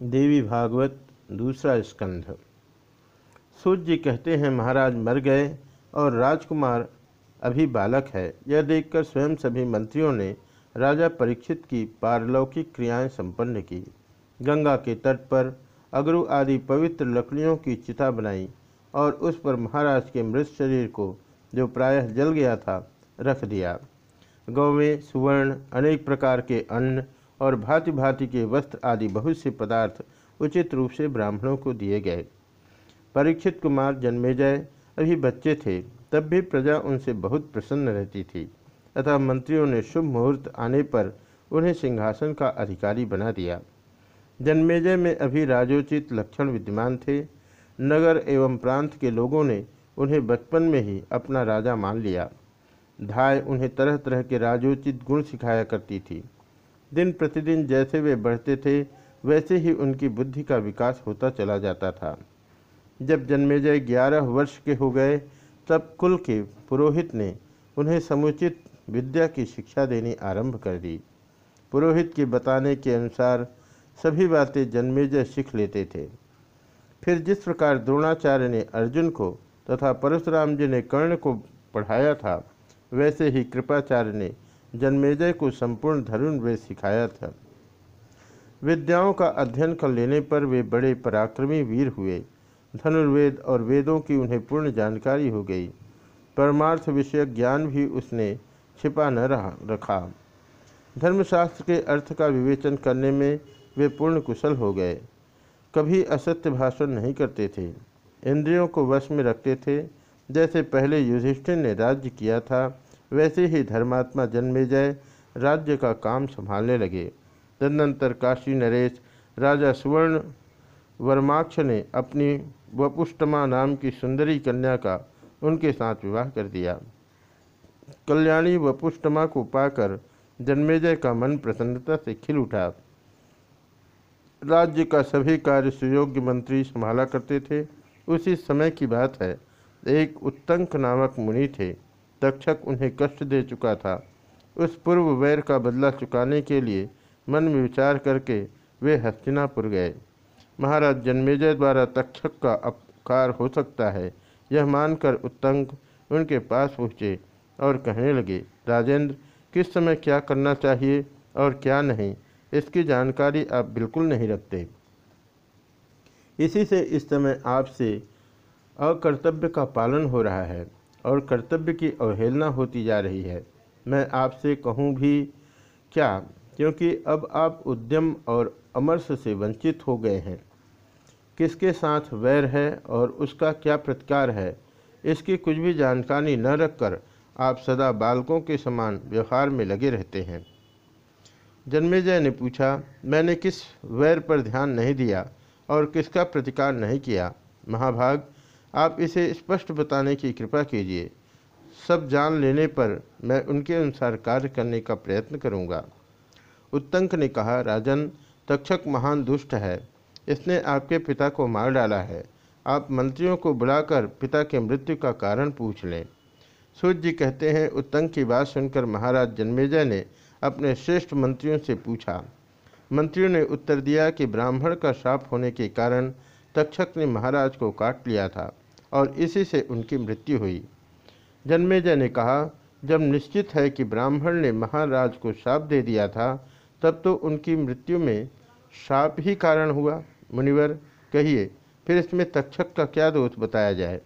देवी भागवत, दूसरा स्कंध। सूर्य जी कहते हैं, महाराज मर गए और राजकुमार अभी बालक है। यह देखकर स्वयं सभी मंत्रियों ने राजा परीक्षित की पारलौकिक क्रियाएँ संपन्न की। गंगा के तट पर अगरु आदि पवित्र लकड़ियों की चिता बनाई और उस पर महाराज के मृत शरीर को, जो प्रायः जल गया था, रख दिया। गौवें सुवर्ण, अनेक प्रकार के अन्न और भांति भांति के वस्त्र आदि बहुत से पदार्थ उचित रूप से ब्राह्मणों को दिए गए। परीक्षित कुमार जन्मेजय अभी बच्चे थे, तब भी प्रजा उनसे बहुत प्रसन्न रहती थी। अतः मंत्रियों ने शुभ मुहूर्त आने पर उन्हें सिंहासन का अधिकारी बना दिया। जन्मेजय में अभी राजोचित लक्षण विद्यमान थे। नगर एवं प्रांत के लोगों ने उन्हें बचपन में ही अपना राजा मान लिया। धाय उन्हें तरह तरह के राजोचित गुण सिखाया करती थी। दिन प्रतिदिन जैसे वे बढ़ते थे, वैसे ही उनकी बुद्धि का विकास होता चला जाता था। जब जन्मेजय ग्यारह वर्ष के हो गए, तब कुल के पुरोहित ने उन्हें समुचित विद्या की शिक्षा देनी आरंभ कर दी। पुरोहित के बताने के अनुसार सभी बातें जन्मेजय सीख लेते थे। फिर जिस प्रकार द्रोणाचार्य ने अर्जुन को तथा परशुराम जी ने कर्ण को पढ़ाया था, वैसे ही कृपाचार्य ने जन्मेजय को संपूर्ण धनुर्वेद सिखाया था। विद्याओं का अध्ययन कर लेने पर वे बड़े पराक्रमी वीर हुए। धनुर्वेद और वेदों की उन्हें पूर्ण जानकारी हो गई। परमार्थ विषय ज्ञान भी उसने छिपा न रहा, रखा। धर्मशास्त्र के अर्थ का विवेचन करने में वे पूर्ण कुशल हो गए। कभी असत्य भाषण नहीं करते थे। इंद्रियों को वश में रखते थे। जैसे पहले युधिष्ठिर ने राज्य किया था वैसे ही धर्मात्मा जन्मेजय राज्य का काम संभालने लगे। तदनंतर काशी नरेश, राजा सुवर्ण वर्माक्ष ने अपनी वपुष्टमा नाम की सुंदरी कन्या का उनके साथ विवाह कर दिया। कल्याणी वपुष्टमा को पाकर जन्मेजय का मन प्रसन्नता से खिल उठा। राज्य का सभी कार्य सुयोग्य मंत्री संभाला करते थे। उसी समय की बात है, एक उत्तंक नामक मुनि थे। तक्षक उन्हें कष्ट दे चुका था। उस पूर्व वैर का बदला चुकाने के लिए मन में विचार करके वे हस्तिनापुर गए। महाराज जन्मेजय द्वारा तक्षक का अपकार हो सकता है, यह मानकर उत्तंग उनके पास पहुँचे और कहने लगे, राजेंद्र, किस समय क्या करना चाहिए और क्या नहीं? इसकी जानकारी आप बिल्कुल नहीं रखते। इसी से इस समय आपसे अकर्तव्य का पालन हो रहा है। और कर्तव्य की अवहेलना होती जा रही है। मैं आपसे कहूँ भी क्या? क्योंकि अब आप उद्यम और अमरस से वंचित हो गए हैं। किसके साथ वैर है और उसका क्या प्रतिकार है? इसकी कुछ भी जानकारी न रखकर आप सदा बालकों के समान व्यवहार में लगे रहते हैं। जन्मेजय ने पूछा, मैंने किस वैर पर ध्यान नहीं दिया और किसका प्रतिकार नहीं किया? महाभाग आप इसे स्पष्ट बताने की कृपा कीजिए। सब जान लेने पर मैं उनके अनुसार कार्य करने का प्रयत्न करूँगा। उत्तंक ने कहा, राजन, तक्षक महान दुष्ट है। इसने आपके पिता को मार डाला है। आप मंत्रियों को बुलाकर पिता के मृत्यु का कारण पूछ लें। सूर्य जी कहते हैं, उत्तंक की बात सुनकर महाराज जन्मेजय ने अपने श्रेष्ठ मंत्रियों से पूछा। मंत्रियों ने उत्तर दिया कि ब्राह्मण का श्राप होने के कारण तक्षक ने महाराज को काट लिया था। और इसी से उनकी मृत्यु हुई। जन्मेजय ने कहा, जब निश्चित है कि ब्राह्मण ने महाराज को श्राप दे दिया था, तब तो उनकी मृत्यु में श्राप ही कारण हुआ। मुनिवर कहिए, फिर इसमें तक्षक का क्या दोष बताया जाए?